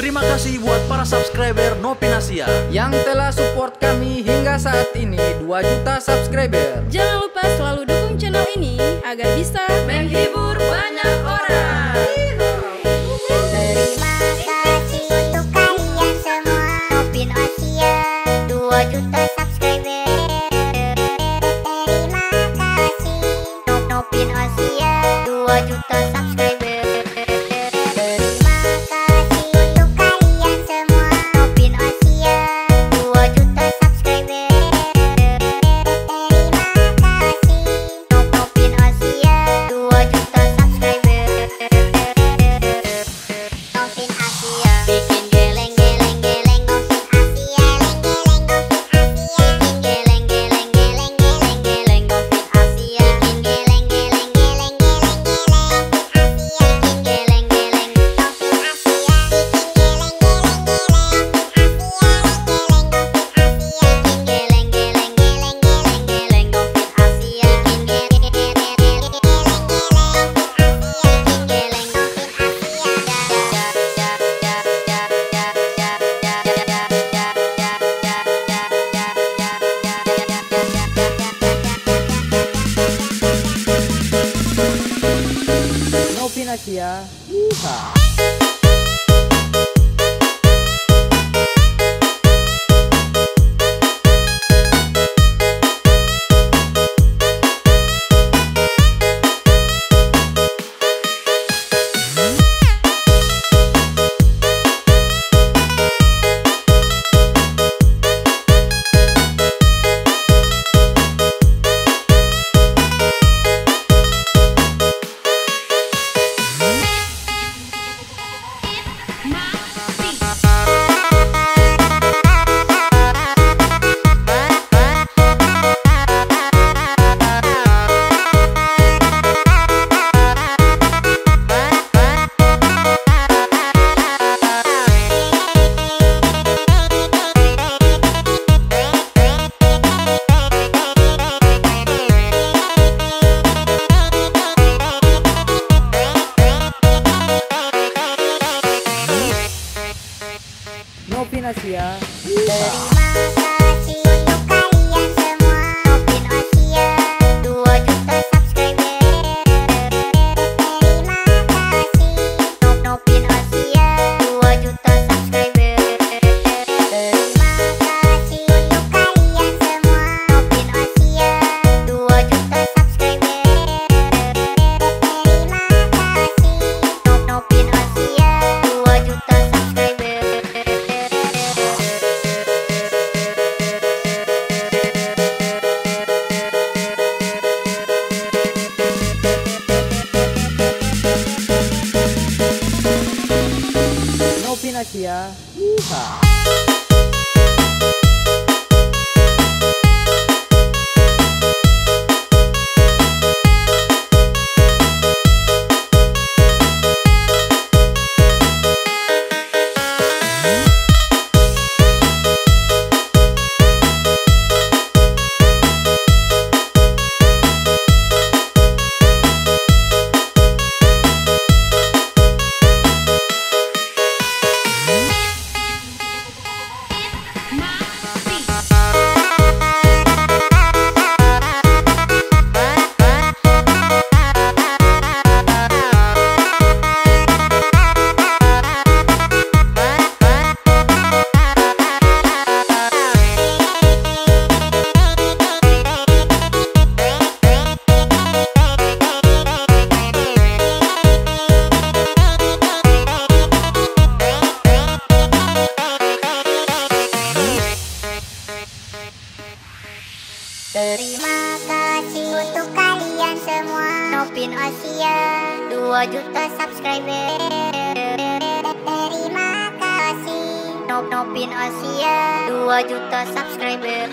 Terima kasih buat para subscriber Nopinasia yang telah support kami hingga saat ini 2 juta subscriber. Jangan lupa selalu dukung channel ini agar bisa menghibur banyak orang. Terima kasih untuk kalian semua Nopin Asia 2 juta subscriber Terima kasih Nop Nopin Asia 2 juta subscriber Yeah. Novin Asia. No Pinasia. Yeehaw! Terima kasih untuk kalian semua. Nopin. Asia 2 juta subscriber. Terima kasih. Nop Nopin Asia 2 juta subscriber